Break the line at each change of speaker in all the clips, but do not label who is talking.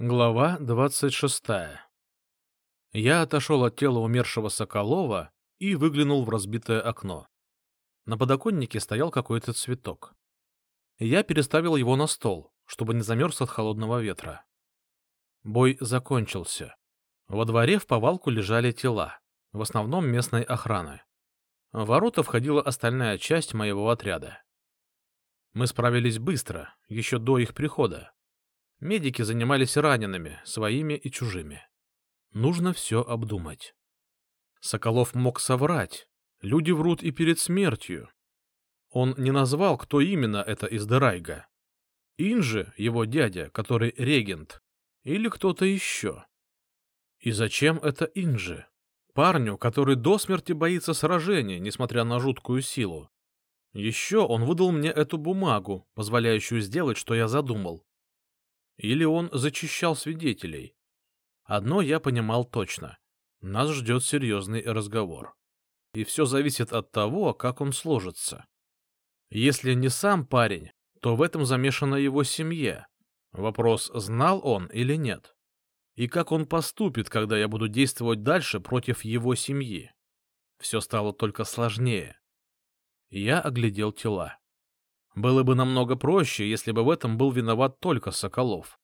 Глава двадцать шестая Я отошел от тела умершего Соколова и выглянул в разбитое окно. На подоконнике стоял какой-то цветок. Я переставил его на стол, чтобы не замерз от холодного ветра. Бой закончился. Во дворе в повалку лежали тела, в основном местной охраны. В ворота входила остальная часть моего отряда. Мы справились быстро, еще до их прихода. Медики занимались ранеными, своими и чужими. Нужно все обдумать. Соколов мог соврать. Люди врут и перед смертью. Он не назвал, кто именно это из Дерайга. Инжи, его дядя, который регент, или кто-то еще. И зачем это Инжи? Парню, который до смерти боится сражения, несмотря на жуткую силу. Еще он выдал мне эту бумагу, позволяющую сделать, что я задумал. Или он зачищал свидетелей. Одно я понимал точно. Нас ждет серьезный разговор. И все зависит от того, как он сложится. Если не сам парень, то в этом замешана его семья. Вопрос, знал он или нет. И как он поступит, когда я буду действовать дальше против его семьи. Все стало только сложнее. Я оглядел тела. Было бы намного проще, если бы в этом был виноват только Соколов.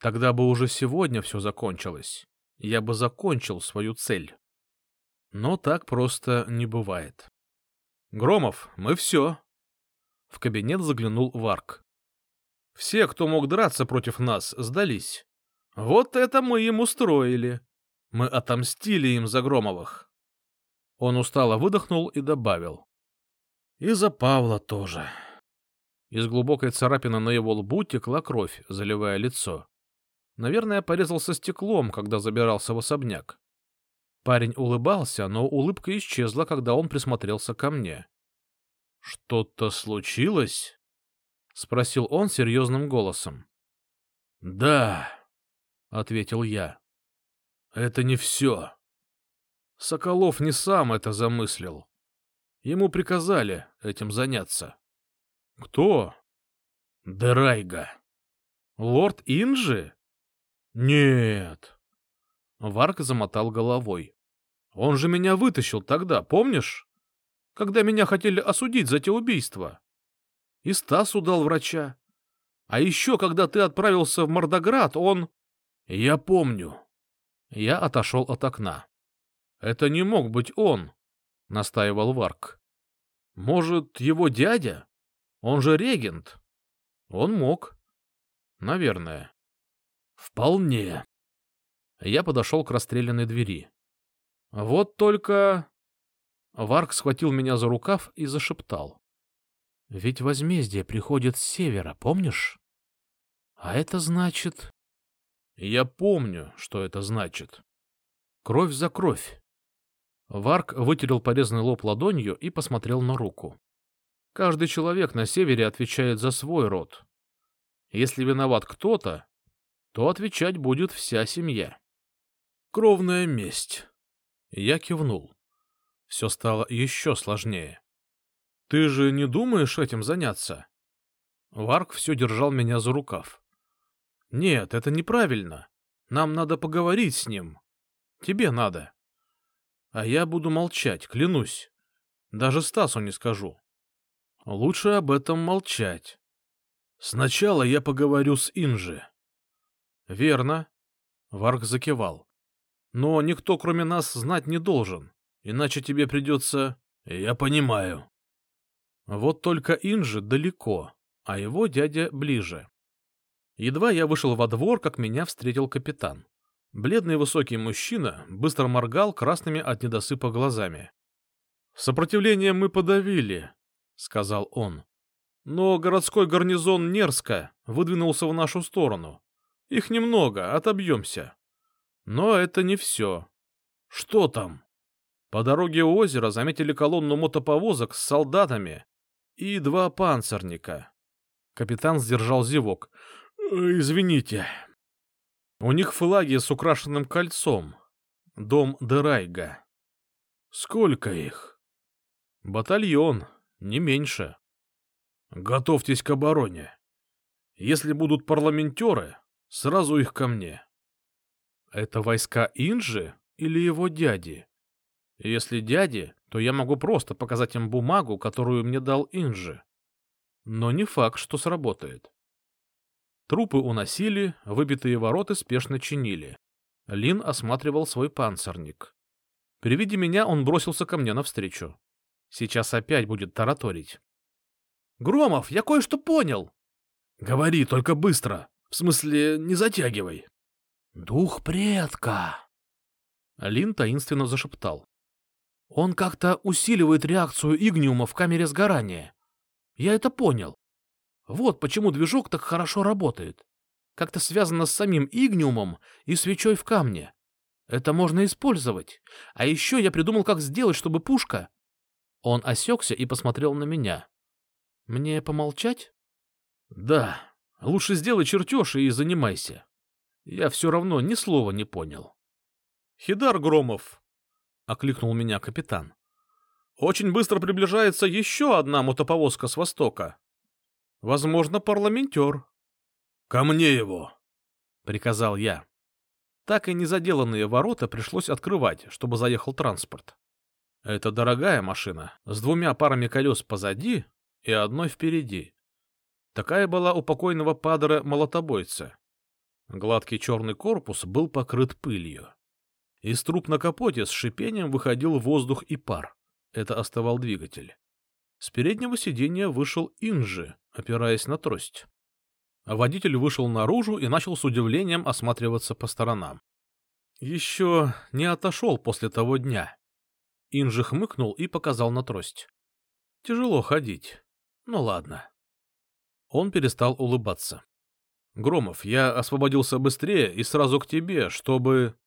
Тогда бы уже сегодня все закончилось. Я бы закончил свою цель. Но так просто не бывает. «Громов, мы все!» В кабинет заглянул Варк. «Все, кто мог драться против нас, сдались. Вот это мы им устроили. Мы отомстили им за Громовых». Он устало выдохнул и добавил. «И за Павла тоже». Из глубокой царапины на его лбу текла кровь, заливая лицо. Наверное, порезался стеклом, когда забирался в особняк. Парень улыбался, но улыбка исчезла, когда он присмотрелся ко мне. — Что-то случилось? — спросил он серьезным голосом. — Да, — ответил я. — Это не все. Соколов не сам это замыслил. Ему приказали этим заняться. Кто? Драйга. Лорд Инжи? Нет. Варк замотал головой. Он же меня вытащил тогда, помнишь? Когда меня хотели осудить за те убийства. И Стас удал врача. А еще, когда ты отправился в Мордоград, он... Я помню. Я отошел от окна. Это не мог быть он, настаивал Варк. Может, его дядя? Он же регент. Он мог. Наверное. Вполне. Я подошел к расстрелянной двери. Вот только... Варк схватил меня за рукав и зашептал. Ведь возмездие приходит с севера, помнишь? А это значит... Я помню, что это значит. Кровь за кровь. Варк вытерел порезанный лоб ладонью и посмотрел на руку. Каждый человек на севере отвечает за свой род. Если виноват кто-то, то отвечать будет вся семья. Кровная месть. Я кивнул. Все стало еще сложнее. Ты же не думаешь этим заняться? Варк все держал меня за рукав. Нет, это неправильно. Нам надо поговорить с ним. Тебе надо. А я буду молчать, клянусь. Даже Стасу не скажу. Лучше об этом молчать. Сначала я поговорю с Инжи. Верно. Варк закивал. Но никто, кроме нас, знать не должен, иначе тебе придется... Я понимаю. Вот только Инжи далеко, а его дядя ближе. Едва я вышел во двор, как меня встретил капитан. Бледный высокий мужчина быстро моргал красными от недосыпа глазами. «Сопротивление мы подавили», — сказал он. Но городской гарнизон Нерска выдвинулся в нашу сторону. Их немного, отобьемся. Но это не все. Что там? По дороге у озера заметили колонну мотоповозок с солдатами и два панцирника. Капитан сдержал зевок. «Извините». У них флаги с украшенным кольцом. Дом Дерайга. Сколько их? Батальон, не меньше. Готовьтесь к обороне. Если будут парламентеры, Сразу их ко мне. Это войска Инжи или его дяди? Если дяди, то я могу просто показать им бумагу, которую мне дал Инжи. Но не факт, что сработает. Трупы уносили, выбитые ворота спешно чинили. Лин осматривал свой панцирник. При виде меня он бросился ко мне навстречу. Сейчас опять будет тараторить. — Громов, я кое-что понял! — Говори, только быстро. В смысле, не затягивай. — Дух предка! Лин таинственно зашептал. — Он как-то усиливает реакцию игниума в камере сгорания. Я это понял. Вот почему движок так хорошо работает. Как-то связано с самим игниумом и свечой в камне. Это можно использовать. А еще я придумал, как сделать, чтобы пушка... Он осекся и посмотрел на меня. Мне помолчать? Да. Лучше сделай чертеж и занимайся. Я все равно ни слова не понял. Хидар Громов, — окликнул меня капитан. Очень быстро приближается еще одна мотоповозка с востока. Возможно, парламентер. — Ко мне его! — приказал я. Так и незаделанные ворота пришлось открывать, чтобы заехал транспорт. Это дорогая машина, с двумя парами колес позади и одной впереди. Такая была у покойного падра молотобойца. Гладкий черный корпус был покрыт пылью. Из труб на капоте с шипением выходил воздух и пар. Это остывал двигатель. С переднего сиденья вышел Инжи, опираясь на трость. Водитель вышел наружу и начал с удивлением осматриваться по сторонам. Еще не отошел после того дня. Инжи хмыкнул и показал на трость. Тяжело ходить. Ну ладно. Он перестал улыбаться. Громов, я освободился быстрее и сразу к тебе, чтобы...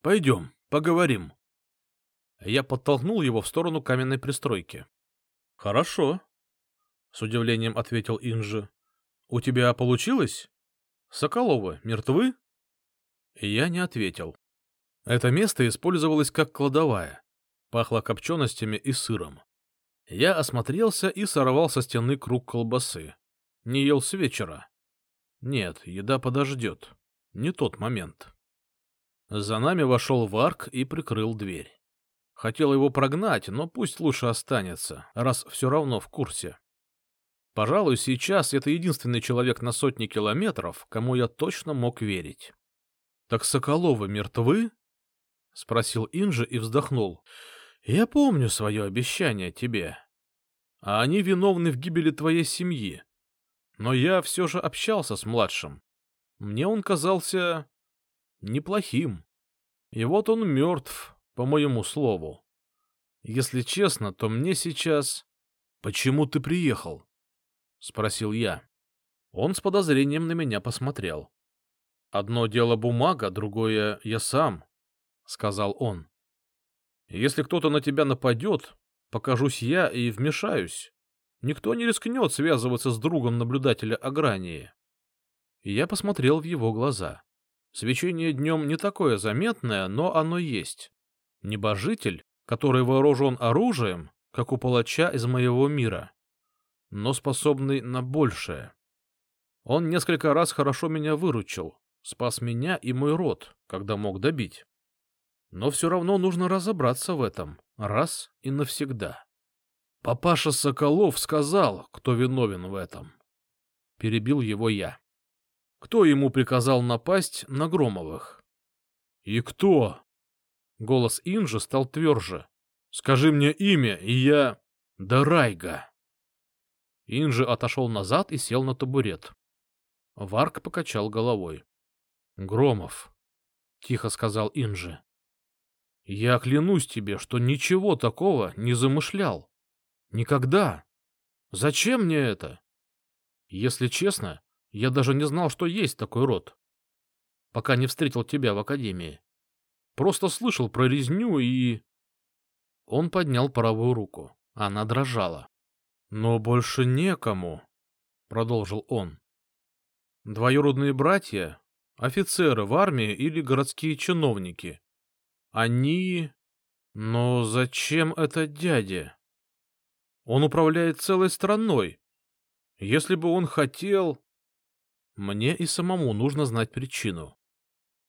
Пойдем, поговорим. Я подтолкнул его в сторону каменной пристройки. — Хорошо, — с удивлением ответил Инжи. — У тебя получилось? Соколовы мертвы? Я не ответил. Это место использовалось как кладовая. Пахло копченостями и сыром. Я осмотрелся и сорвал со стены круг колбасы. Не ел с вечера. Нет, еда подождет. Не тот момент. За нами вошел Варк и прикрыл дверь. Хотел его прогнать, но пусть лучше останется, раз все равно в курсе. Пожалуй, сейчас это единственный человек на сотни километров, кому я точно мог верить. — Так Соколовы мертвы? — спросил Инжи и вздохнул. — Я помню свое обещание тебе. А они виновны в гибели твоей семьи. Но я все же общался с младшим. Мне он казался неплохим. И вот он мертв, по моему слову. Если честно, то мне сейчас... — Почему ты приехал? — спросил я. Он с подозрением на меня посмотрел. — Одно дело бумага, другое — я сам, — сказал он. — Если кто-то на тебя нападет, покажусь я и вмешаюсь. Никто не рискнет связываться с другом наблюдателя Агрании. Я посмотрел в его глаза. Свечение днем не такое заметное, но оно есть. Небожитель, который вооружен оружием, как у палача из моего мира, но способный на большее. Он несколько раз хорошо меня выручил, спас меня и мой род, когда мог добить. Но все равно нужно разобраться в этом раз и навсегда. Папаша Соколов сказал, кто виновен в этом. Перебил его я. Кто ему приказал напасть на Громовых? И кто? Голос Инжи стал тверже. «Скажи мне имя, и я...» «Да Райга!» Инжи отошел назад и сел на табурет. Варк покачал головой. «Громов», — тихо сказал Инжи, — «я клянусь тебе, что ничего такого не замышлял. Никогда. Зачем мне это? Если честно, я даже не знал, что есть такой род, пока не встретил тебя в академии. Просто слышал про резню и... Он поднял правую руку. Она дрожала. «Но больше некому», — продолжил он. «Двоюродные братья, офицеры в армии или городские чиновники. Они... Но зачем это дядя? Он управляет целой страной. Если бы он хотел...» Мне и самому нужно знать причину.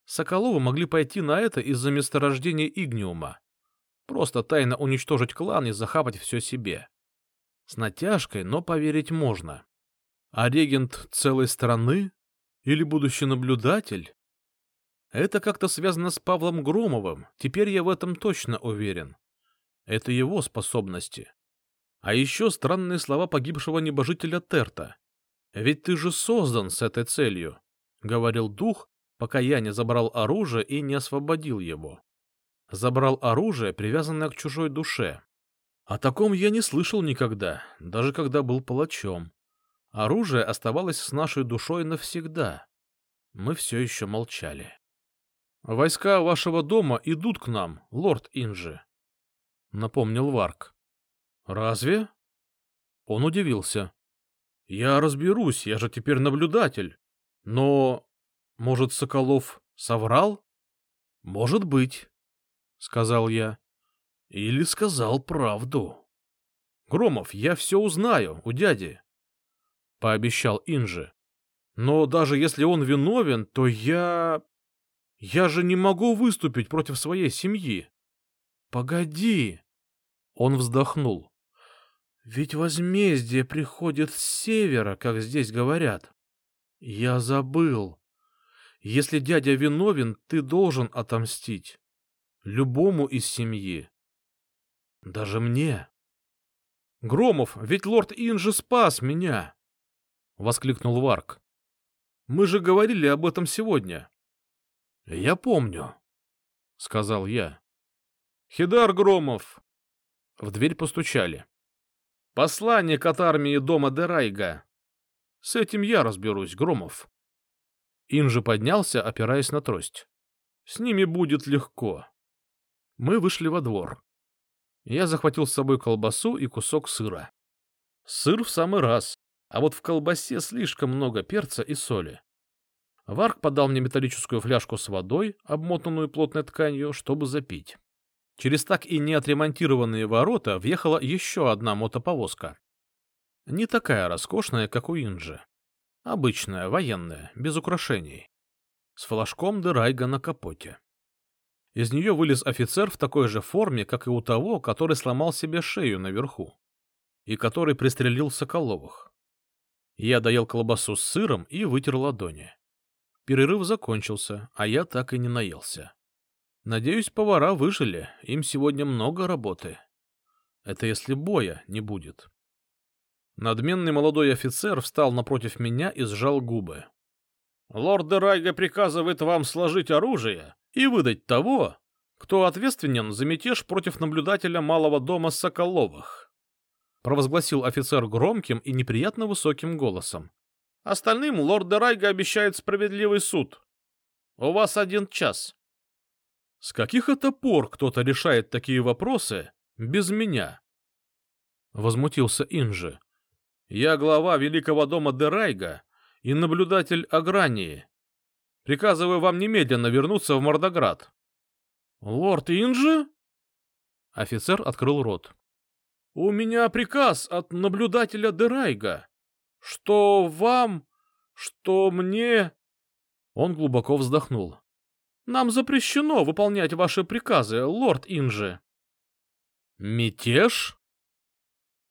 Соколовы могли пойти на это из-за месторождения Игниума. Просто тайно уничтожить клан и захапать все себе. С натяжкой, но поверить можно. А регент целой страны? Или будущий наблюдатель? Это как-то связано с Павлом Громовым, теперь я в этом точно уверен. Это его способности. А еще странные слова погибшего небожителя Терта. «Ведь ты же создан с этой целью», — говорил дух, пока я не забрал оружие и не освободил его. Забрал оружие, привязанное к чужой душе. О таком я не слышал никогда, даже когда был палачом. Оружие оставалось с нашей душой навсегда. Мы все еще молчали. «Войска вашего дома идут к нам, лорд Инжи», — напомнил Варк. «Разве?» Он удивился. «Я разберусь, я же теперь наблюдатель. Но, может, Соколов соврал?» «Может быть», — сказал я. «Или сказал правду». «Громов, я все узнаю у дяди», — пообещал Инжи. «Но даже если он виновен, то я... Я же не могу выступить против своей семьи. Погоди. Он вздохнул. Ведь возмездие приходит с севера, как здесь говорят. Я забыл. Если дядя виновен, ты должен отомстить. Любому из семьи. Даже мне. Громов, ведь лорд Инжи спас меня! — воскликнул Варк. — Мы же говорили об этом сегодня. — Я помню, — сказал я. — Хидар Громов! В дверь постучали. — Посланник от армии дома Дерайга. С этим я разберусь, Громов. Инжи поднялся, опираясь на трость. С ними будет легко. Мы вышли во двор. Я захватил с собой колбасу и кусок сыра. Сыр в самый раз, а вот в колбасе слишком много перца и соли. Варк подал мне металлическую фляжку с водой, обмотанную плотной тканью, чтобы запить. Через так и не отремонтированные ворота въехала еще одна мотоповозка. Не такая роскошная, как у Инжи. Обычная, военная, без украшений. С флажком Дерайга на капоте. Из нее вылез офицер в такой же форме, как и у того, который сломал себе шею наверху. И который пристрелил Соколовых. Я доел колбасу с сыром и вытер ладони. Перерыв закончился, а я так и не наелся. Надеюсь, повара выжили, им сегодня много работы. Это если боя не будет. Надменный молодой офицер встал напротив меня и сжал губы. — Лорд Дерайга приказывает вам сложить оружие и выдать того, кто ответственен за мятеж против наблюдателя малого дома Соколовых. Провозгласил офицер громким и неприятно высоким голосом. Остальным лорд Дерайга обещает справедливый суд. У вас один час. С каких это пор кто-то решает такие вопросы без меня? Возмутился Инжи. Я глава Великого дома Дерайга и наблюдатель Агрании. Приказываю вам немедленно вернуться в Мордоград. Лорд Инжи? Офицер открыл рот. У меня приказ от наблюдателя Дерайга что вам, что мне...» Он глубоко вздохнул. «Нам запрещено выполнять ваши приказы, лорд Инжи». «Мятеж?»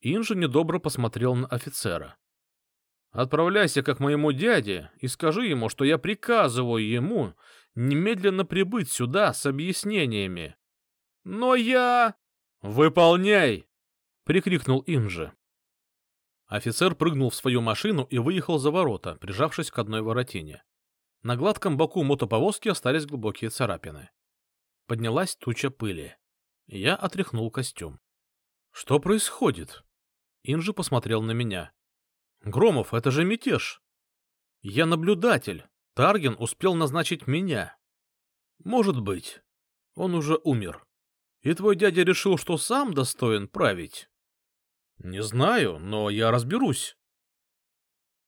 Инжи недобро посмотрел на офицера. «Отправляйся к моему дяде и скажи ему, что я приказываю ему немедленно прибыть сюда с объяснениями». «Но я...» «Выполняй!» — прикрикнул Инжи. Офицер прыгнул в свою машину и выехал за ворота, прижавшись к одной воротине. На гладком боку мотоповозки остались глубокие царапины. Поднялась туча пыли. Я отряхнул костюм. «Что происходит?» Инжи посмотрел на меня. «Громов, это же мятеж!» «Я наблюдатель. Тарген успел назначить меня». «Может быть. Он уже умер. И твой дядя решил, что сам достоин править?» Не знаю, но я разберусь.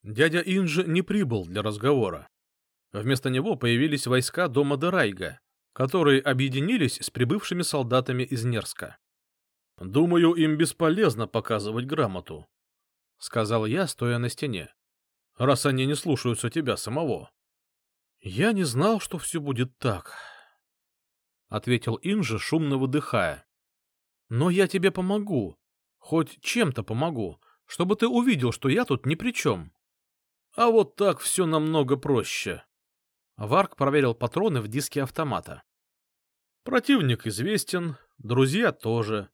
Дядя Инжи не прибыл для разговора. Вместо него появились войска дома Дерайга, которые объединились с прибывшими солдатами из Нерска. «Думаю, им бесполезно показывать грамоту», — сказал я, стоя на стене. раз они не слушаются тебя самого. — Я не знал, что все будет так, — ответил Инжи, шумно выдыхая. — Но я тебе помогу, хоть чем-то помогу, чтобы ты увидел, что я тут ни при чем. А вот так все намного проще. Варк проверил патроны в диске автомата. Противник известен, друзья тоже.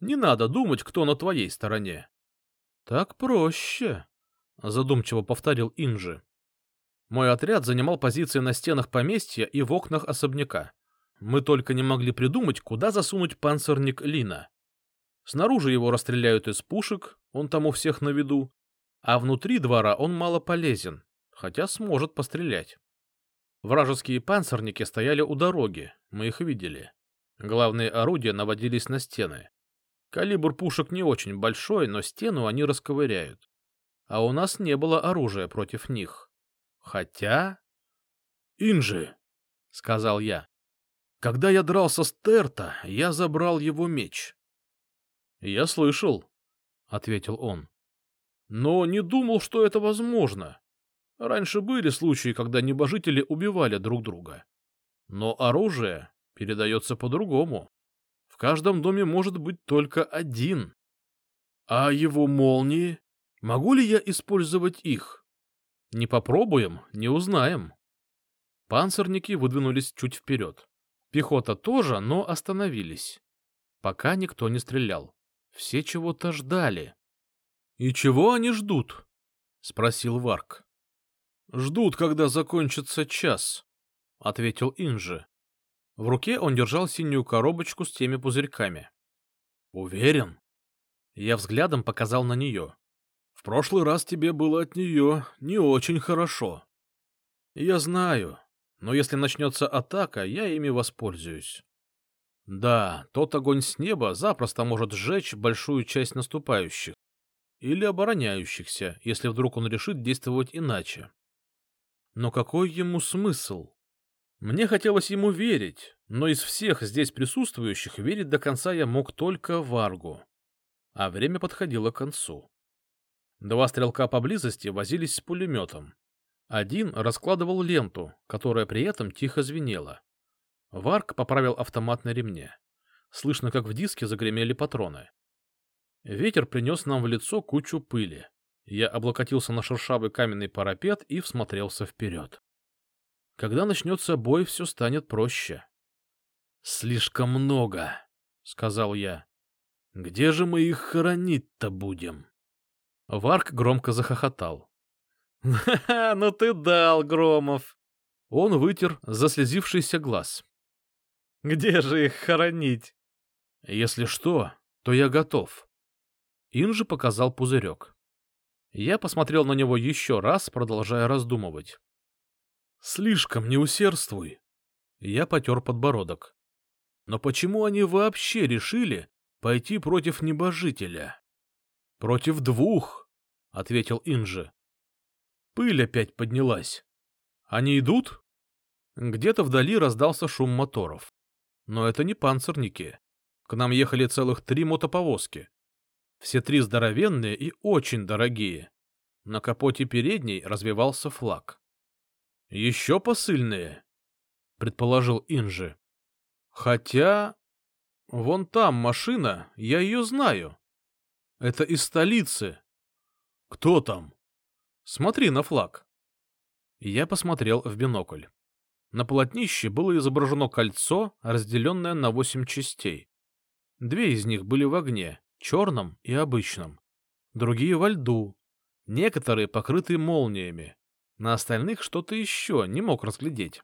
Не надо думать, кто на твоей стороне. — Так проще, — задумчиво повторил Инжи. Мой отряд занимал позиции на стенах поместья и в окнах особняка. Мы только не могли придумать, куда засунуть панцирник Лина. Снаружи его расстреляют из пушек, он там у всех на виду, а внутри двора он мало полезен, хотя сможет пострелять. Вражеские панцирники стояли у дороги, мы их видели. Главные орудия наводились на стены. Калибр пушек не очень большой, но стену они расковыряют. А у нас не было оружия против них. Хотя... — Инжи, — сказал я. — Когда я дрался с Терта, я забрал его меч. — Я слышал, — ответил он. — Но не думал, что это возможно. Раньше были случаи, когда небожители убивали друг друга. Но оружие передается по-другому. В каждом доме может быть только один. А его молнии? Могу ли я использовать их? Не попробуем, не узнаем. Панцирники выдвинулись чуть вперед. Пехота тоже, но остановились. Пока никто не стрелял. Все чего-то ждали. — И чего они ждут? — спросил Варк. — Ждут, когда закончится час, — ответил Инжи. В руке он держал синюю коробочку с теми пузырьками. — Уверен? Я взглядом показал на нее. — В прошлый раз тебе было от нее не очень хорошо. — Я знаю, но если начнется атака, я ими воспользуюсь. Да, тот огонь с неба запросто может сжечь большую часть наступающих или обороняющихся, если вдруг он решит действовать иначе. Но какой ему смысл? Мне хотелось ему верить, но из всех здесь присутствующих верить до конца я мог только Варгу. А время подходило к концу. Два стрелка поблизости возились с пулеметом. Один раскладывал ленту, которая при этом тихо звенела. Варг поправил автомат на ремне. Слышно, как в диске загремели патроны. Ветер принес нам в лицо кучу пыли. Я облокотился на шершавый каменный парапет и всмотрелся вперед. Когда начнется бой, все станет проще. — Слишком много, — сказал я. — Где же мы их хоронить-то будем? Варк громко захохотал. — ну ты дал, Громов! Он вытер заслезившийся глаз. — Где же их хоронить? — Если что, то я готов. Инжи показал пузырек. Я посмотрел на него еще раз, продолжая раздумывать. «Слишком не усердствуй!» Я потер подбородок. «Но почему они вообще решили пойти против небожителя?» «Против двух!» — ответил Инжи. Пыль опять поднялась. «Они идут?» Где-то вдали раздался шум моторов. Но это не панцирники. К нам ехали целых три мотоповозки. Все три здоровенные и очень дорогие. На капоте передней развивался флаг. — Еще посыльные, — предположил Инжи. — Хотя... Вон там машина, я ее знаю. Это из столицы. — Кто там? — Смотри на флаг. Я посмотрел в бинокль. На полотнище было изображено кольцо, разделенное на восемь частей. Две из них были в огне, черном и обычном. Другие во льду. Некоторые покрыты молниями. На остальных что-то еще не мог разглядеть.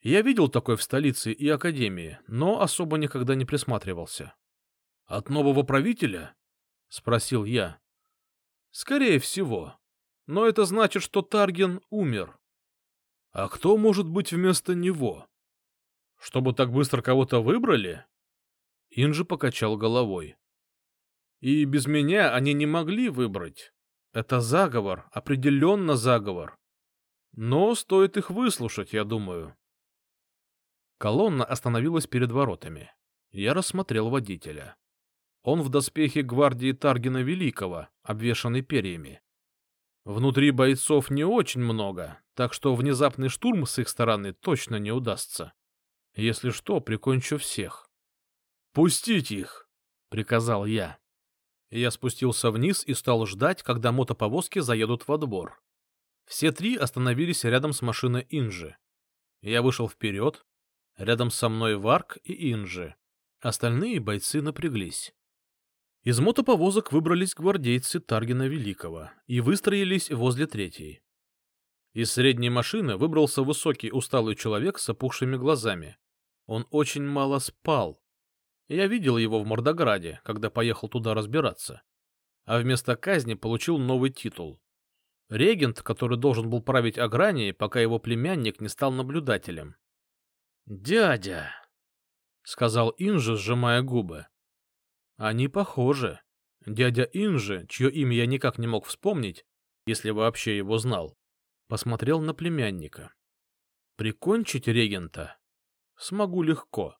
Я видел такой в столице и академии, но особо никогда не присматривался. — От нового правителя? — спросил я. — Скорее всего. Но это значит, что Тарген умер. — А кто может быть вместо него? — Чтобы так быстро кого-то выбрали? Инжи покачал головой. И без меня они не могли выбрать. Это заговор, определенно заговор. Но стоит их выслушать, я думаю. Колонна остановилась перед воротами. Я рассмотрел водителя. Он в доспехе гвардии Таргина Великого, обвешанный перьями. Внутри бойцов не очень много, так что внезапный штурм с их стороны точно не удастся. Если что, прикончу всех. «Пустить их!» — приказал я. Я спустился вниз и стал ждать, когда мотоповозки заедут во двор. Все три остановились рядом с машиной Инжи. Я вышел вперед. Рядом со мной Варк и Инжи. Остальные бойцы напряглись. Из мотоповозок выбрались гвардейцы Таргина Великого и выстроились возле третьей. Из средней машины выбрался высокий усталый человек с опухшими глазами. Он очень мало спал, я видел его в Мордограде, когда поехал туда разбираться. А вместо казни получил новый титул. Регент, который должен был править Агранией, пока его племянник не стал наблюдателем. «Дядя!» — сказал Инжи, сжимая губы. «Они похожи. Дядя Инжи, чье имя я никак не мог вспомнить, если вообще его знал, посмотрел на племянника. Прикончить регента смогу легко.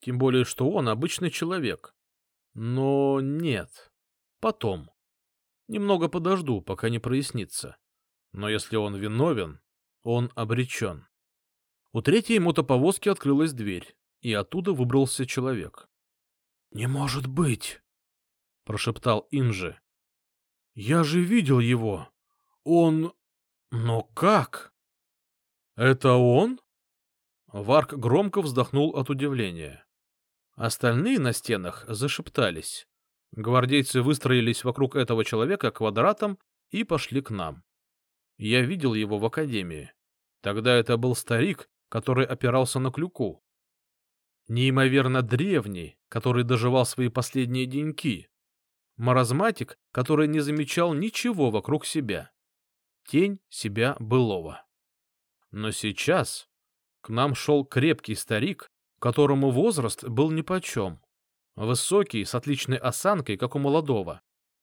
Тем более, что он обычный человек. Но нет. Потом. Немного подожду, пока не прояснится. Но если он виновен, он обречен. У третьей мотоповозки открылась дверь, и оттуда выбрался человек. — Не может быть! — прошептал Инжи. — Я же видел его. Он... Но как? — Это он? Варк громко вздохнул от удивления. Остальные на стенах зашептались. Гвардейцы выстроились вокруг этого человека квадратом и пошли к нам. Я видел его в академии. Тогда это был старик, который опирался на клюку. Неимоверно древний, который доживал свои последние деньки. Маразматик, который не замечал ничего вокруг себя. Тень себя былого. Но сейчас к нам шел крепкий старик, которому возраст был нипочем. Высокий, с отличной осанкой, как у молодого,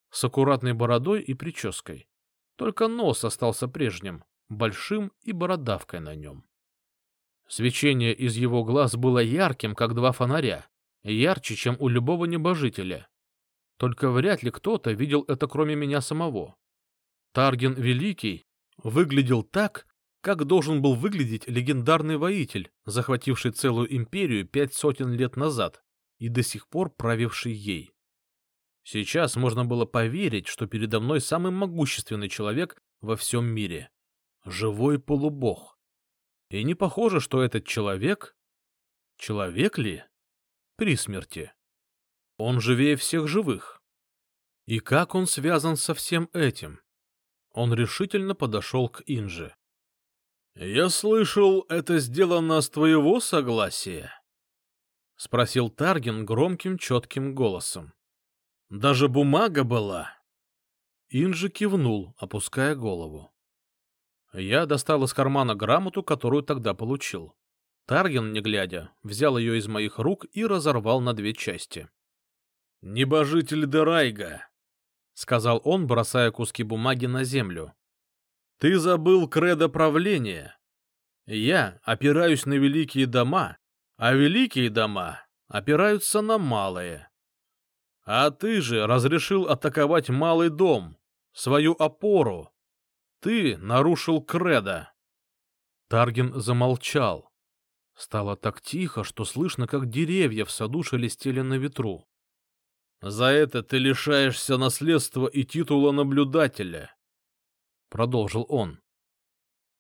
с аккуратной бородой и прической. Только нос остался прежним, большим и бородавкой на нем. Свечение из его глаз было ярким, как два фонаря, ярче, чем у любого небожителя. Только вряд ли кто-то видел это, кроме меня самого. Тарген Великий выглядел так, как должен был выглядеть легендарный воитель, захвативший целую империю пять сотен лет назад и до сих пор правивший ей. Сейчас можно было поверить, что передо мной самый могущественный человек во всем мире. Живой полубог. И не похоже, что этот человек... Человек ли? При смерти. Он живее всех живых. И как он связан со всем этим? Он решительно подошел к Инже. «Я слышал, это сделано с твоего согласия?» — спросил Тарген громким четким голосом. «Даже бумага была?» Инжи кивнул, опуская голову. Я достал из кармана грамоту, которую тогда получил. Тарген, не глядя, взял ее из моих рук и разорвал на две части. «Небожитель Дерайга», — сказал он, бросая куски бумаги на землю. Ты забыл кредо правления. Я опираюсь на великие дома, а великие дома опираются на малые. А ты же разрешил атаковать малый дом, свою опору. Ты нарушил кредо. Таргин замолчал. Стало так тихо, что слышно, как деревья в саду шелестели на ветру. За это ты лишаешься наследства и титула наблюдателя. — продолжил он.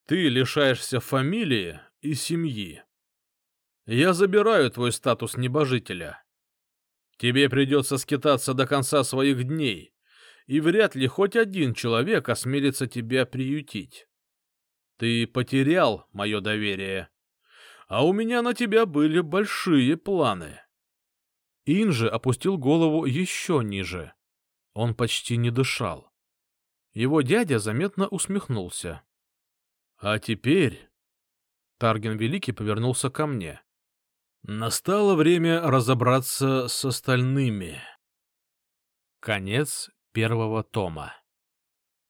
«Ты лишаешься фамилии и семьи. Я забираю твой статус небожителя. Тебе придется скитаться до конца своих дней, и вряд ли хоть один человек осмелится тебя приютить. Ты потерял мое доверие, а у меня на тебя были большие планы». Инжи опустил голову еще ниже. Он почти не дышал. Его дядя заметно усмехнулся. — А теперь... Тарген Великий повернулся ко мне. Настало время разобраться с остальными. Конец первого тома.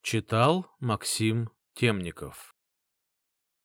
Читал Максим Темников